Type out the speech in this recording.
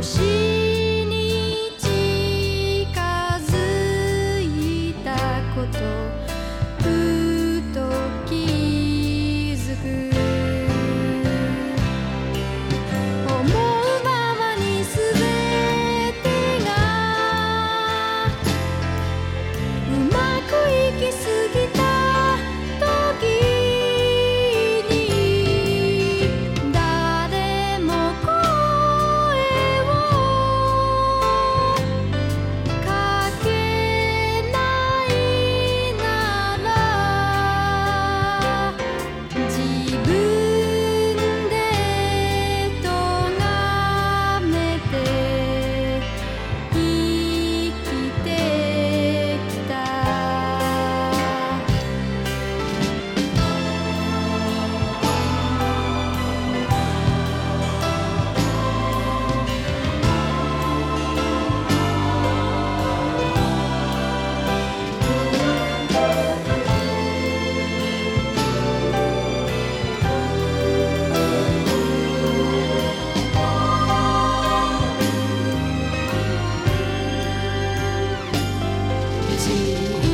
心。empty.